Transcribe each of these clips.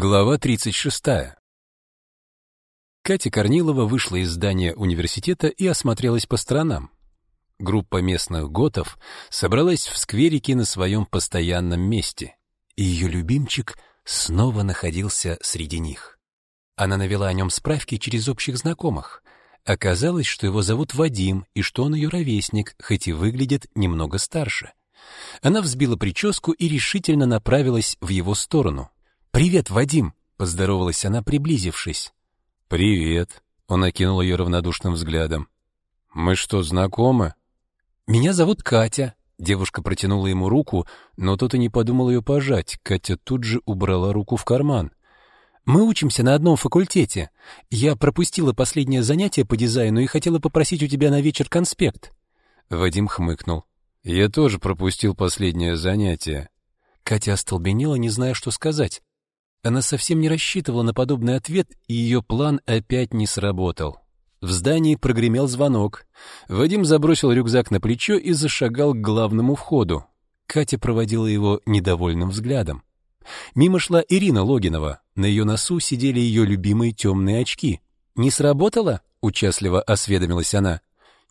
Глава 36. Катя Корнилова вышла из здания университета и осмотрелась по сторонам. Группа местных готов собралась в скверике на своем постоянном месте, и ее любимчик снова находился среди них. Она навела о нем справки через общих знакомых. Оказалось, что его зовут Вадим, и что он ее ровесник, хоть и выглядит немного старше. Она взбила прическу и решительно направилась в его сторону — «Привет, Вадим!» — поздоровалась она, приблизившись. «Привет!» — он окинул ее равнодушным взглядом. «Мы что, знакомы?» «Меня зовут Катя». Девушка протянула ему руку, но тот и не подумал ее пожать. Катя тут же убрала руку в карман. «Мы учимся на одном факультете. Я пропустила последнее занятие по дизайну и хотела попросить у тебя на вечер конспект». Вадим хмыкнул. «Я тоже пропустил последнее занятие». Катя остолбенела, не зная, что сказать. Она совсем не рассчитывала на подобный ответ, и ее план опять не сработал. В здании прогремел звонок. Вадим забросил рюкзак на плечо и зашагал к главному входу. Катя проводила его недовольным взглядом. Мимо шла Ирина Логинова. На ее носу сидели ее любимые темные очки. «Не сработало?» — участливо осведомилась она.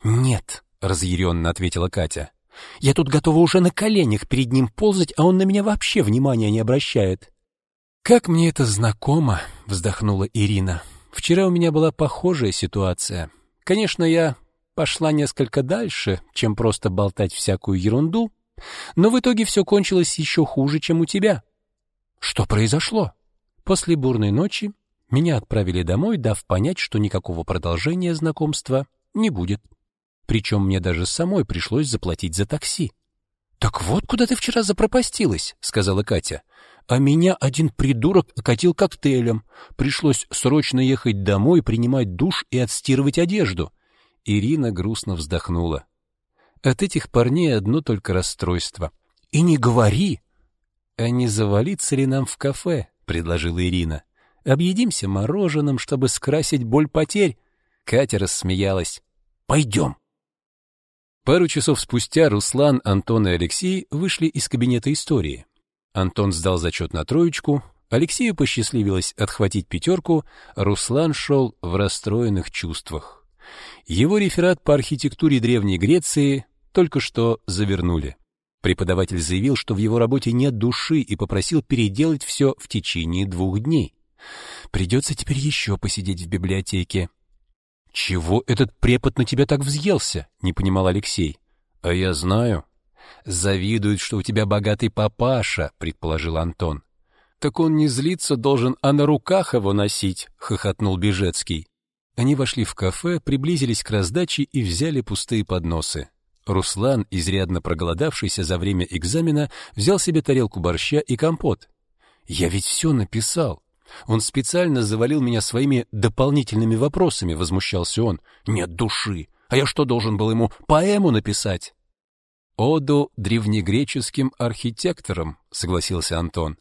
«Нет», — разъяренно ответила Катя. «Я тут готова уже на коленях перед ним ползать, а он на меня вообще внимания не обращает». «Как мне это знакомо», — вздохнула Ирина. «Вчера у меня была похожая ситуация. Конечно, я пошла несколько дальше, чем просто болтать всякую ерунду, но в итоге все кончилось еще хуже, чем у тебя». «Что произошло?» После бурной ночи меня отправили домой, дав понять, что никакого продолжения знакомства не будет. Причем мне даже самой пришлось заплатить за такси. «Так вот куда ты вчера запропастилась», — сказала Катя. «А меня один придурок окатил коктейлем. Пришлось срочно ехать домой, принимать душ и отстирывать одежду». Ирина грустно вздохнула. От этих парней одно только расстройство. «И не говори!» «А не завалиться ли нам в кафе?» — предложила Ирина. «Объедимся мороженым, чтобы скрасить боль потерь». Катя рассмеялась. «Пойдем». Пару часов спустя Руслан, Антон и Алексей вышли из кабинета истории. Антон сдал зачет на троечку, Алексею посчастливилось отхватить пятерку, Руслан шел в расстроенных чувствах. Его реферат по архитектуре Древней Греции только что завернули. Преподаватель заявил, что в его работе нет души и попросил переделать все в течение двух дней. Придется теперь еще посидеть в библиотеке. «Чего этот препод на тебя так взъелся?» — не понимал Алексей. «А я знаю». «Завидует, что у тебя богатый папаша», — предположил Антон. «Так он не злиться должен, а на руках его носить», — хохотнул Бежецкий. Они вошли в кафе, приблизились к раздаче и взяли пустые подносы. Руслан, изрядно проголодавшийся за время экзамена, взял себе тарелку борща и компот. «Я ведь все написал», он специально завалил меня своими дополнительными вопросами, возмущался он. Нет души. А я что должен был ему поэму написать? Оду древнегреческим архитекторам, согласился Антон.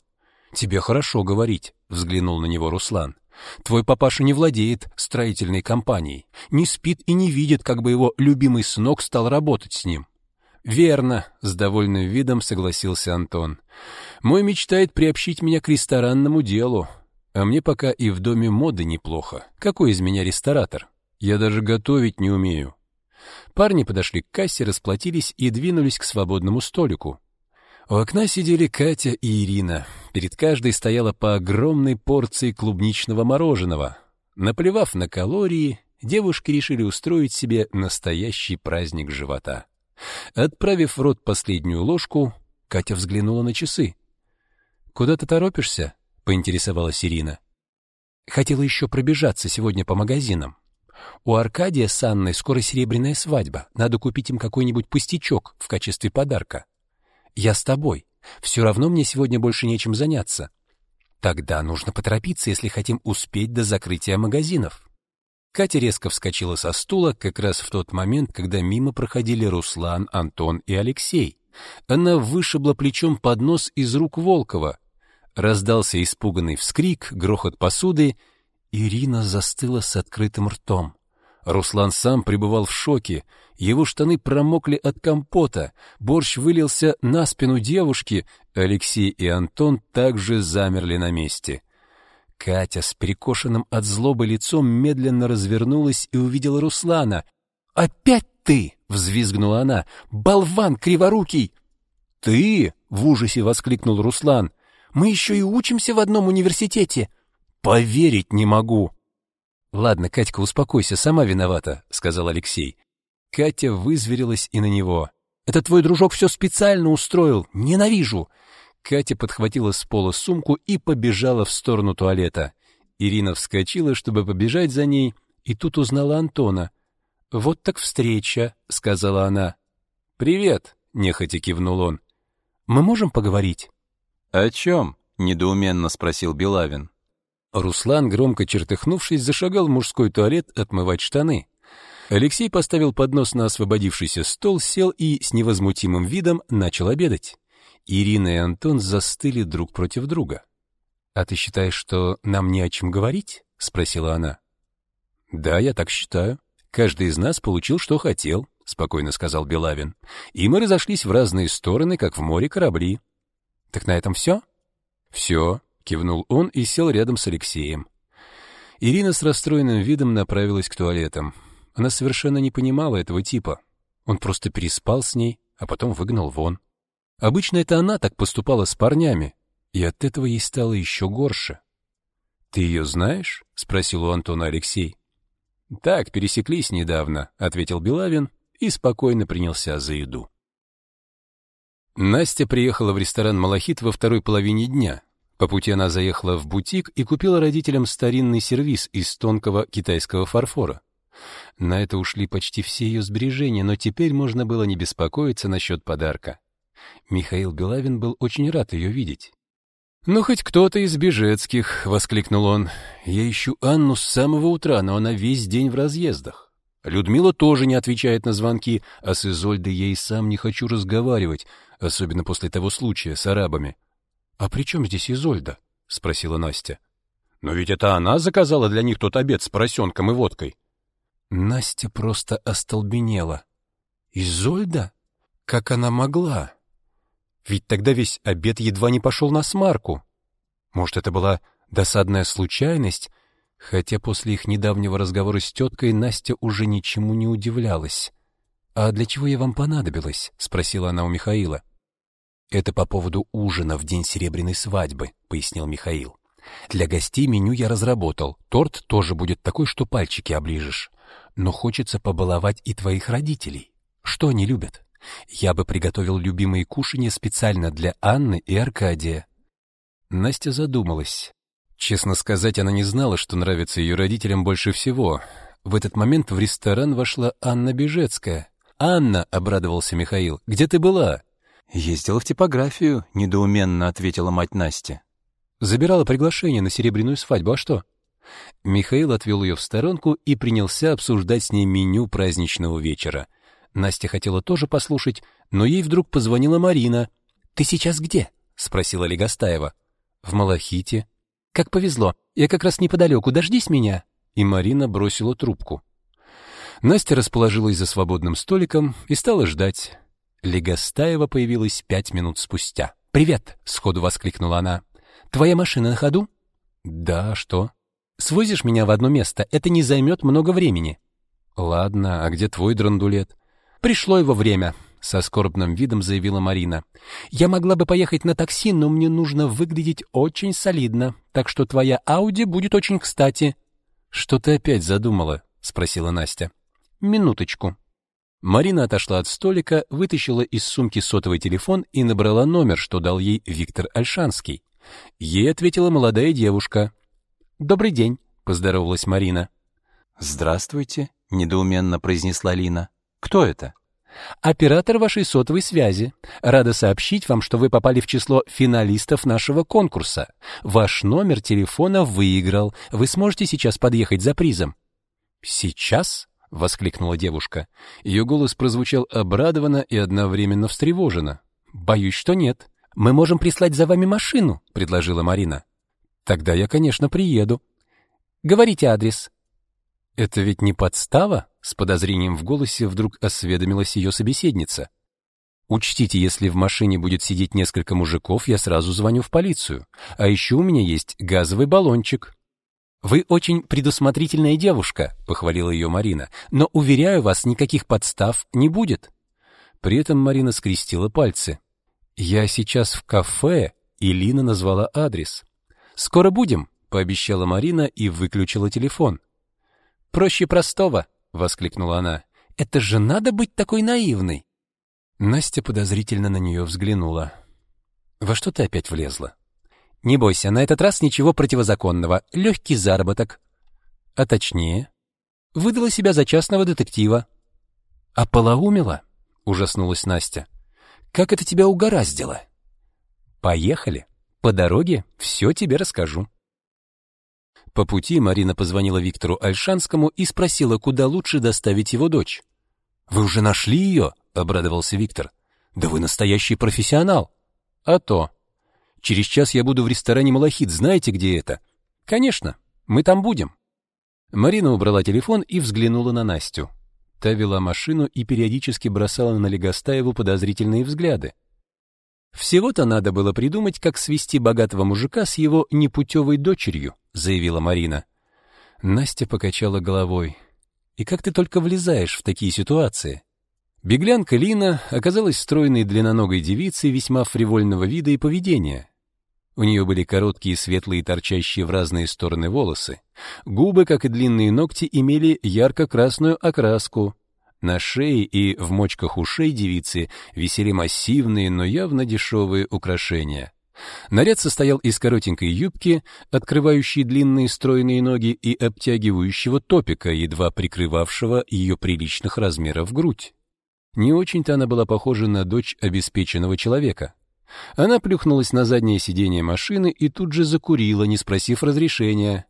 Тебе хорошо говорить, взглянул на него Руслан. Твой папаша не владеет строительной компанией, не спит и не видит, как бы его любимый сынок стал работать с ним. Верно, с довольным видом согласился Антон. Мой мечтает приобщить меня к ресторанному делу. А мне пока и в доме моды неплохо. Какой из меня ресторатор? Я даже готовить не умею. Парни подошли к кассе, расплатились и двинулись к свободному столику. У окна сидели Катя и Ирина. Перед каждой стояла по огромной порции клубничного мороженого. Наплевав на калории, девушки решили устроить себе настоящий праздник живота. Отправив в рот последнюю ложку, Катя взглянула на часы. «Куда ты торопишься?» поинтересовалась Ирина. Хотела еще пробежаться сегодня по магазинам. У Аркадия с Анной скоро серебряная свадьба. Надо купить им какой-нибудь пустячок в качестве подарка. Я с тобой. Все равно мне сегодня больше нечем заняться. Тогда нужно поторопиться, если хотим успеть до закрытия магазинов. Катя резко вскочила со стула как раз в тот момент, когда мимо проходили Руслан, Антон и Алексей. Она вышибла плечом поднос из рук Волкова. Раздался испуганный вскрик, грохот посуды. Ирина застыла с открытым ртом. Руслан сам пребывал в шоке. Его штаны промокли от компота, борщ вылился на спину девушки, Алексей и Антон также замерли на месте. Катя с перекошенным от злобы лицом медленно развернулась и увидела Руслана. «Опять ты!» — взвизгнула она. «Болван криворукий!» «Ты?» — в ужасе воскликнул Руслан. «Мы еще и учимся в одном университете!» «Поверить не могу!» «Ладно, Катька, успокойся, сама виновата», — сказал Алексей. Катя вызверилась и на него. «Это твой дружок все специально устроил! Ненавижу!» Катя подхватила с пола сумку и побежала в сторону туалета. Ирина вскочила, чтобы побежать за ней, и тут узнала Антона. «Вот так встреча», — сказала она. «Привет», — нехотя кивнул он. «Мы можем поговорить?» «О чем?» — недоуменно спросил Белавин. Руслан, громко чертыхнувшись, зашагал в мужской туалет отмывать штаны. Алексей поставил поднос на освободившийся стол, сел и с невозмутимым видом начал обедать. Ирина и Антон застыли друг против друга. «А ты считаешь, что нам не о чем говорить?» — спросила она. «Да, я так считаю. Каждый из нас получил, что хотел», — спокойно сказал Белавин. «И мы разошлись в разные стороны, как в море корабли». «Так на этом все?» «Все», — кивнул он и сел рядом с Алексеем. Ирина с расстроенным видом направилась к туалетам. Она совершенно не понимала этого типа. Он просто переспал с ней, а потом выгнал вон. Обычно это она так поступала с парнями, и от этого ей стало еще горше. «Ты ее знаешь?» — спросил у Антона Алексей. «Так, пересеклись недавно», — ответил Белавин и спокойно принялся за еду. Настя приехала в ресторан «Малахит» во второй половине дня. По пути она заехала в бутик и купила родителям старинный сервиз из тонкого китайского фарфора. На это ушли почти все ее сбережения, но теперь можно было не беспокоиться насчет подарка. Михаил Белавин был очень рад ее видеть. «Ну, хоть кто-то из Бежецких!» — воскликнул он. «Я ищу Анну с самого утра, но она весь день в разъездах. Людмила тоже не отвечает на звонки, а с Изольдой я и сам не хочу разговаривать, особенно после того случая с арабами». «А при чем здесь Изольда?» — спросила Настя. «Но ведь это она заказала для них тот обед с поросенком и водкой». Настя просто остолбенела. «Изольда? Как она могла?» Ведь тогда весь обед едва не пошел на смарку. Может, это была досадная случайность, хотя после их недавнего разговора с теткой Настя уже ничему не удивлялась. «А для чего я вам понадобилась?» — спросила она у Михаила. «Это по поводу ужина в день серебряной свадьбы», — пояснил Михаил. «Для гостей меню я разработал. Торт тоже будет такой, что пальчики оближешь. Но хочется побаловать и твоих родителей. Что они любят?» Я бы приготовил любимые кушанья специально для Анны и Аркадия. Настя задумалась. Честно сказать, она не знала, что нравится ее родителям больше всего. В этот момент в ресторан вошла Анна Бежецкая. «Анна», — обрадовался Михаил, — «где ты была?» «Ездила в типографию», — недоуменно ответила мать Насти. «Забирала приглашение на серебряную свадьбу, а что?» Михаил отвел ее в сторонку и принялся обсуждать с ней меню праздничного вечера. Настя хотела тоже послушать, но ей вдруг позвонила Марина. «Ты сейчас где?» — спросила Легостаева. «В Малахите». «Как повезло. Я как раз неподалеку. Дождись меня». И Марина бросила трубку. Настя расположилась за свободным столиком и стала ждать. Легостаева появилась пять минут спустя. «Привет!» — сходу воскликнула она. «Твоя машина на ходу?» «Да, что?» «Свозишь меня в одно место, это не займет много времени». «Ладно, а где твой драндулет?» Пришло его время, со скорбным видом заявила Марина. Я могла бы поехать на такси, но мне нужно выглядеть очень солидно, так что твоя Ауди будет очень кстати. Что ты опять задумала? спросила Настя. Минуточку. Марина отошла от столика, вытащила из сумки сотовый телефон и набрала номер, что дал ей Виктор Альшанский. Ей ответила молодая девушка. "Добрый день", поздоровалась Марина. "Здравствуйте", недоуменно произнесла Лина. Кто это? Оператор вашей сотовой связи. Рада сообщить вам, что вы попали в число финалистов нашего конкурса. Ваш номер телефона выиграл. Вы сможете сейчас подъехать за призом. Сейчас? Воскликнула девушка. Ее голос прозвучал обрадованно и одновременно встревоженно. Боюсь, что нет. Мы можем прислать за вами машину, предложила Марина. Тогда я, конечно, приеду. Говорите адрес. Это ведь не подстава? С подозрением в голосе вдруг осведомилась ее собеседница. Учтите, если в машине будет сидеть несколько мужиков, я сразу звоню в полицию. А еще у меня есть газовый баллончик. Вы очень предусмотрительная девушка, похвалила ее Марина. Но уверяю вас, никаких подстав не будет. При этом Марина скрестила пальцы. Я сейчас в кафе, и назвала адрес. Скоро будем, пообещала Марина и выключила телефон. Проще простого, воскликнула она. Это же надо быть такой наивной. Настя подозрительно на нее взглянула. Во что ты опять влезла? Не бойся, на этот раз ничего противозаконного. Легкий заработок. А точнее, выдала себя за частного детектива. А полоумела? Ужаснулась Настя. Как это тебя угораздило? Поехали. По дороге все тебе расскажу. По пути Марина позвонила Виктору Альшанскому и спросила, куда лучше доставить его дочь. Вы уже нашли ее?» обрадовался Виктор. Да вы настоящий профессионал. А то. Через час я буду в ресторане Малахит, знаете, где это? Конечно, мы там будем. Марина убрала телефон и взглянула на Настю. Та вела машину и периодически бросала на Легостаеву подозрительные взгляды. Всего-то надо было придумать, как свести богатого мужика с его непутевой дочерью, заявила Марина. Настя покачала головой. И как ты только влезаешь в такие ситуации? Беглянка Лина оказалась стройной длинноногой девицей весьма фривольного вида и поведения. У нее были короткие светлые торчащие в разные стороны волосы. Губы, как и длинные ногти, имели ярко-красную окраску. На шее и в мочках ушей девицы висели массивные, но явно дешевые украшения. Наряд состоял из коротенькой юбки, открывающей длинные стройные ноги и обтягивающего топика, едва прикрывавшего ее приличных размеров грудь. Не очень-то она была похожа на дочь обеспеченного человека. Она плюхнулась на заднее сиденье машины и тут же закурила, не спросив разрешения.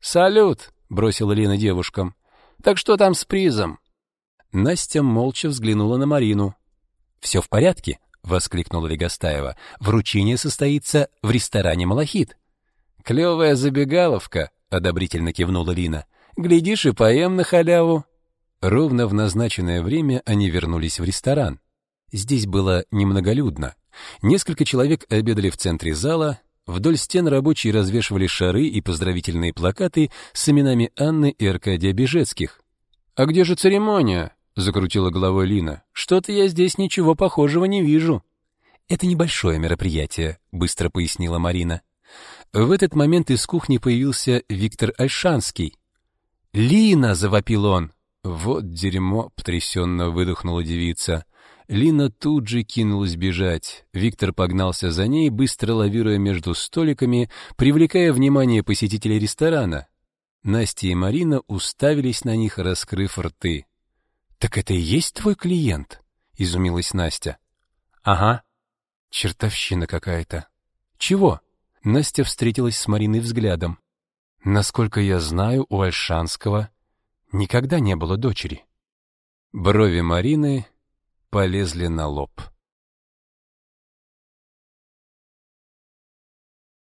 «Салют!» — бросила Лена девушкам. «Так что там с призом?» Настя молча взглянула на Марину. «Все в порядке?» — воскликнула Легостаева. «Вручение состоится в ресторане «Малахит». «Клевая забегаловка!» — одобрительно кивнула Лина. «Глядишь и поем на халяву». Ровно в назначенное время они вернулись в ресторан. Здесь было немноголюдно. Несколько человек обедали в центре зала, вдоль стен рабочие развешивали шары и поздравительные плакаты с именами Анны и Аркадия Бежецких. «А где же церемония?» — закрутила головой Лина. «Что-то я здесь ничего похожего не вижу». «Это небольшое мероприятие», — быстро пояснила Марина. В этот момент из кухни появился Виктор Альшанский. «Лина!» — завопил он. «Вот дерьмо!» — потрясенно выдохнула девица. Лина тут же кинулась бежать. Виктор погнался за ней, быстро лавируя между столиками, привлекая внимание посетителей ресторана. Настя и Марина уставились на них, раскрыв рты. «Так это и есть твой клиент?» — изумилась Настя. «Ага. Чертовщина какая-то». «Чего?» — Настя встретилась с Мариной взглядом. «Насколько я знаю, у Альшанского никогда не было дочери. Брови Марины полезли на лоб.